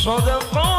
Só dançou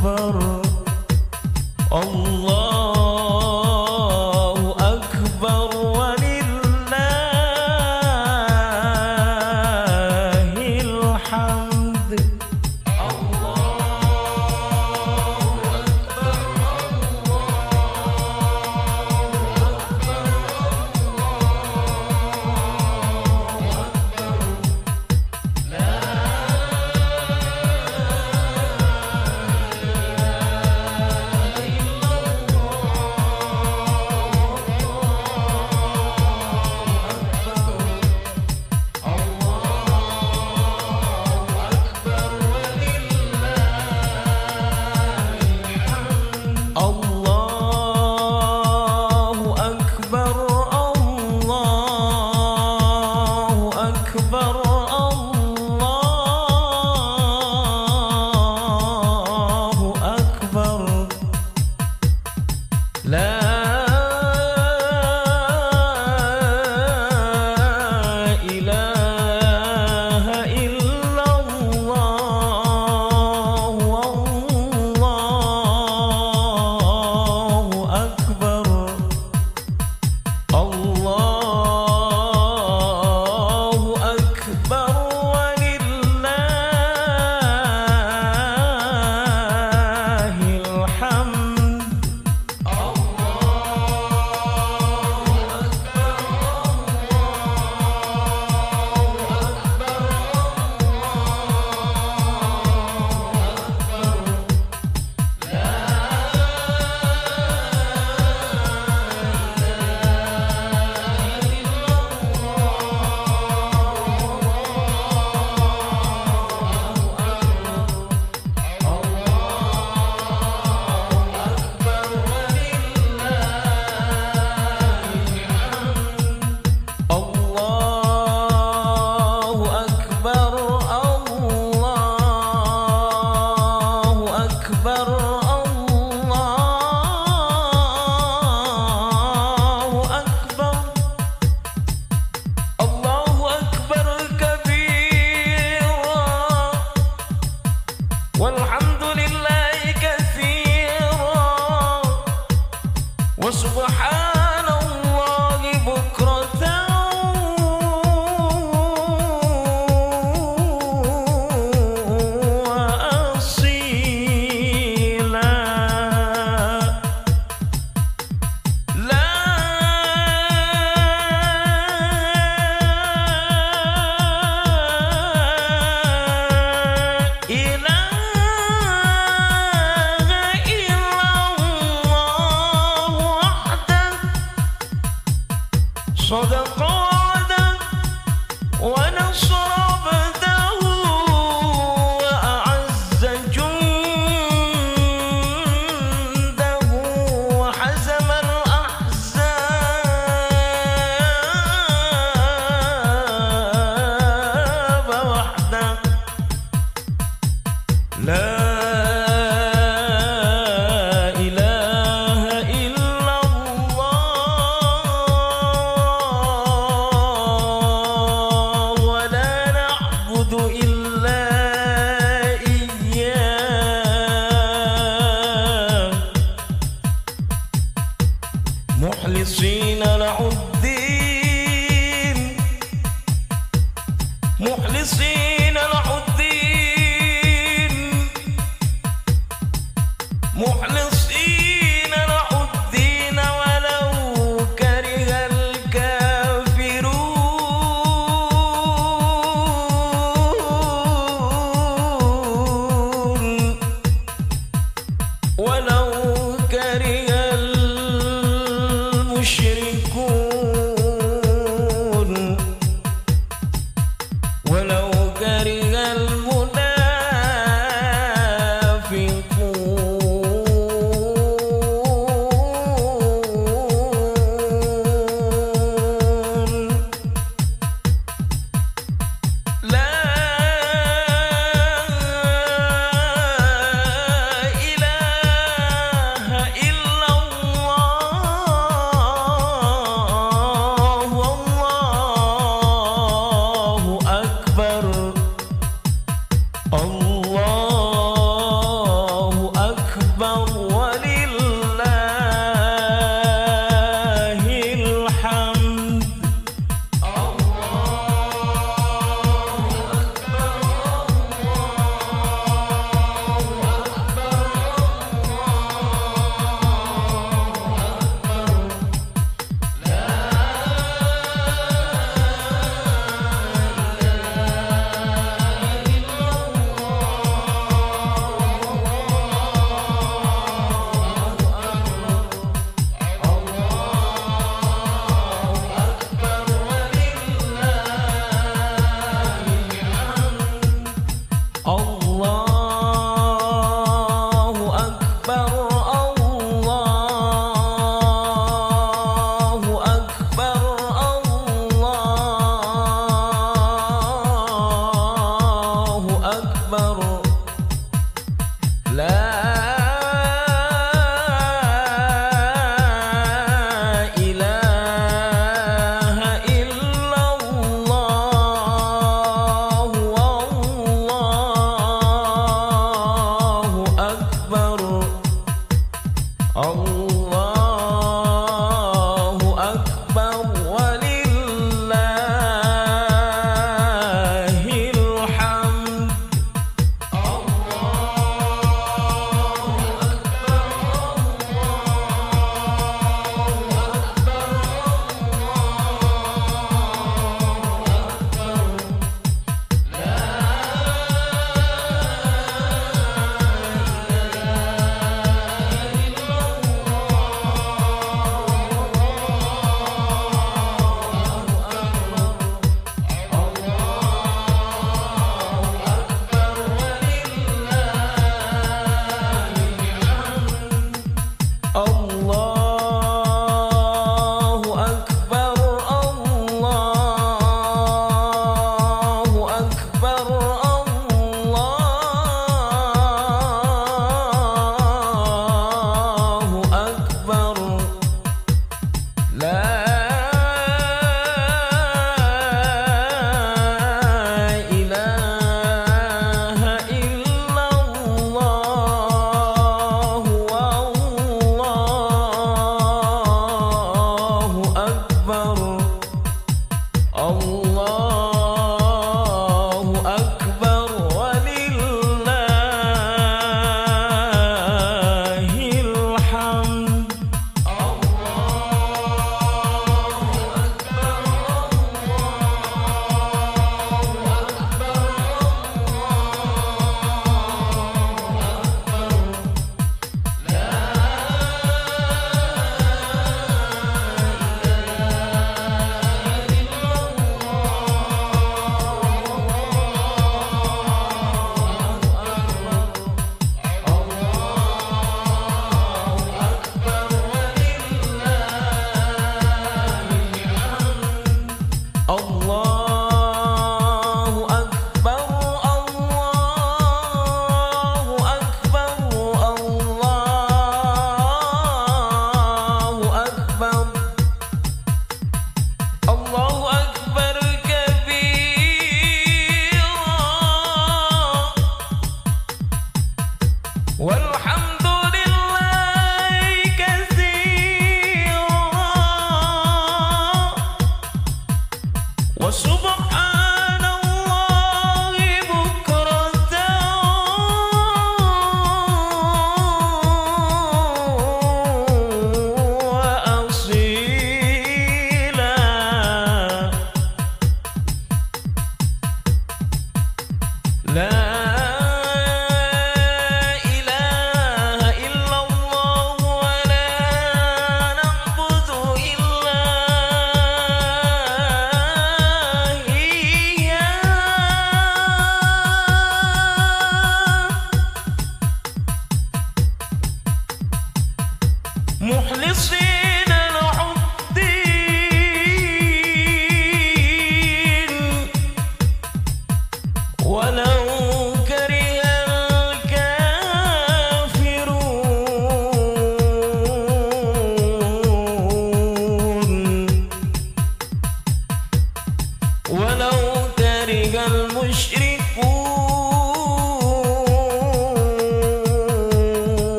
أكبر الله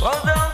Well done.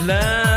Love.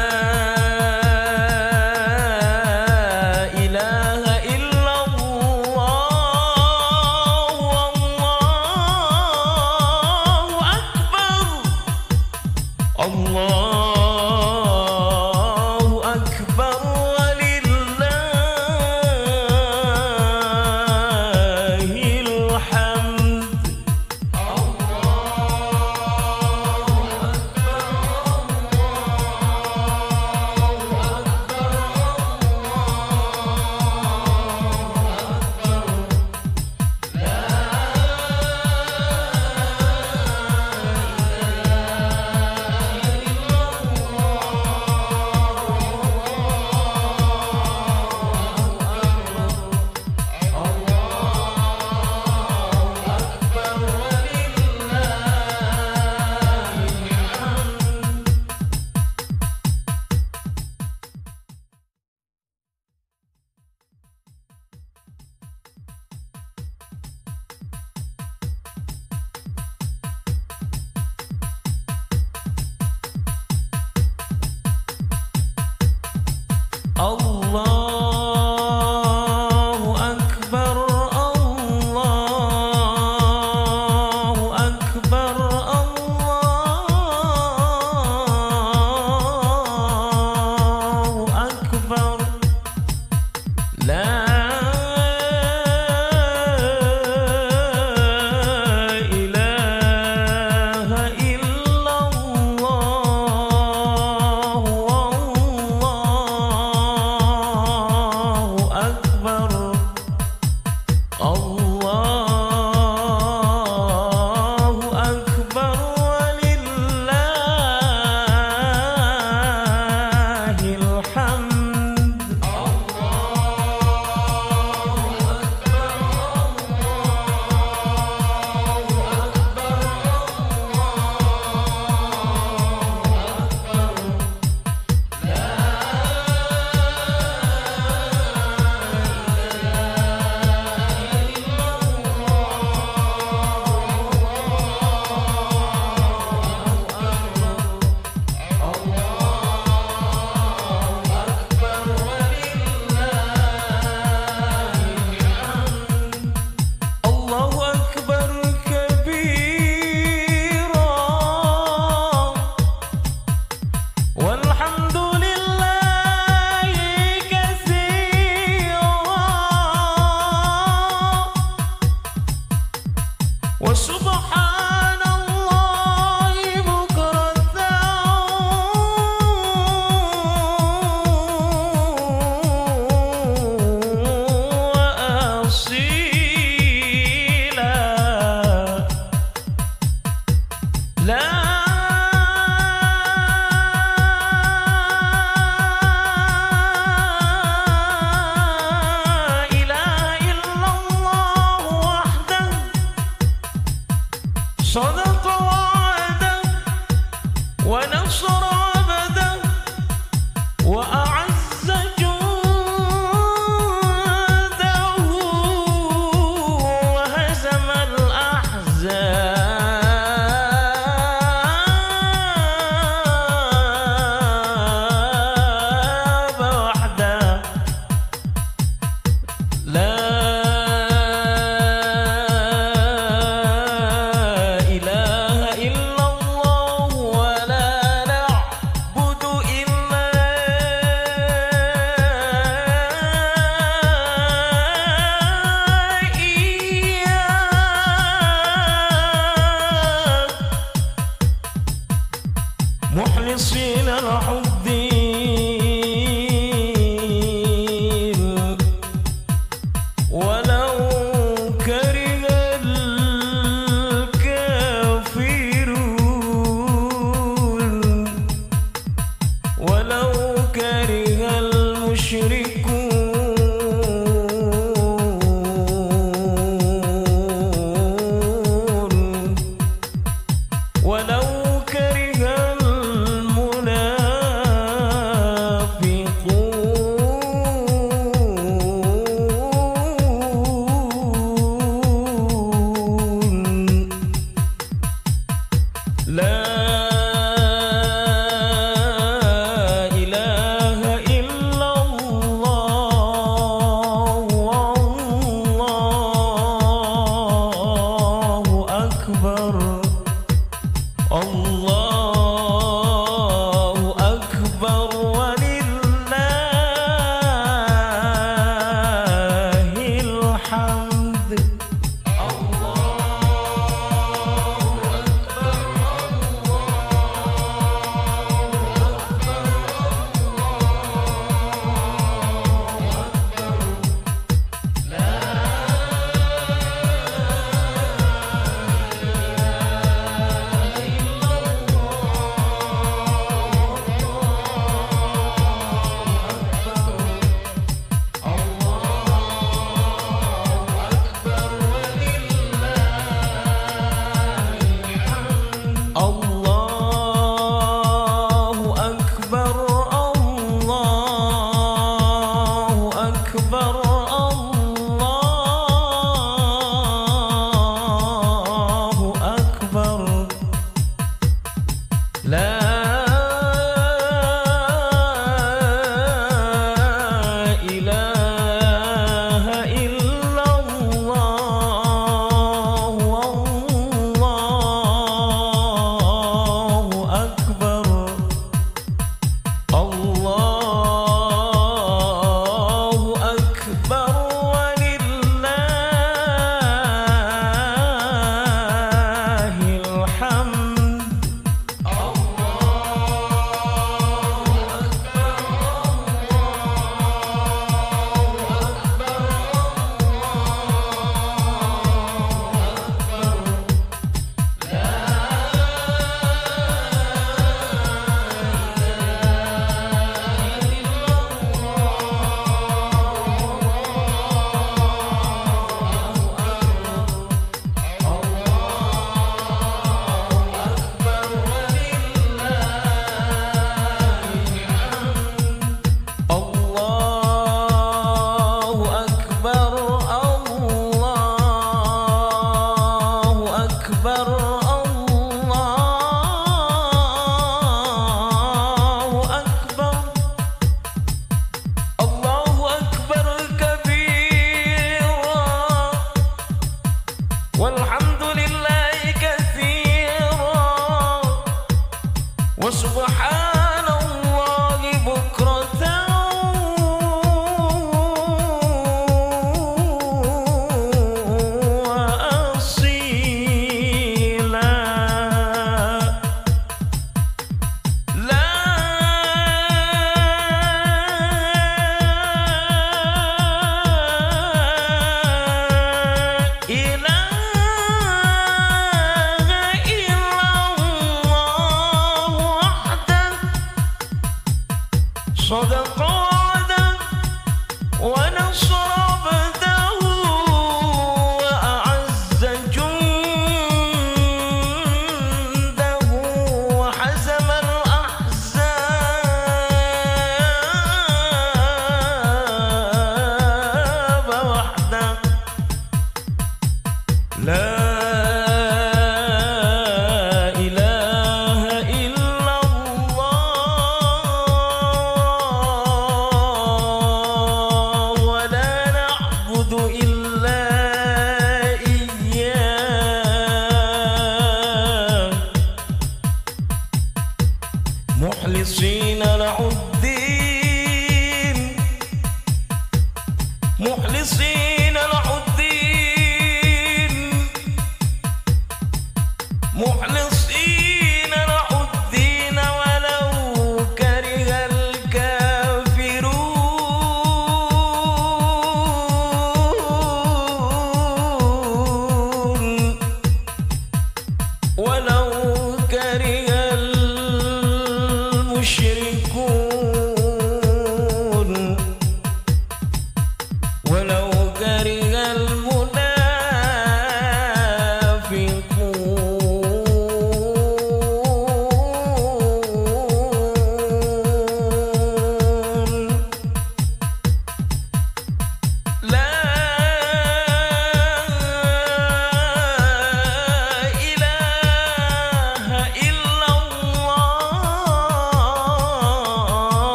يصير رحوم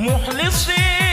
مخلصين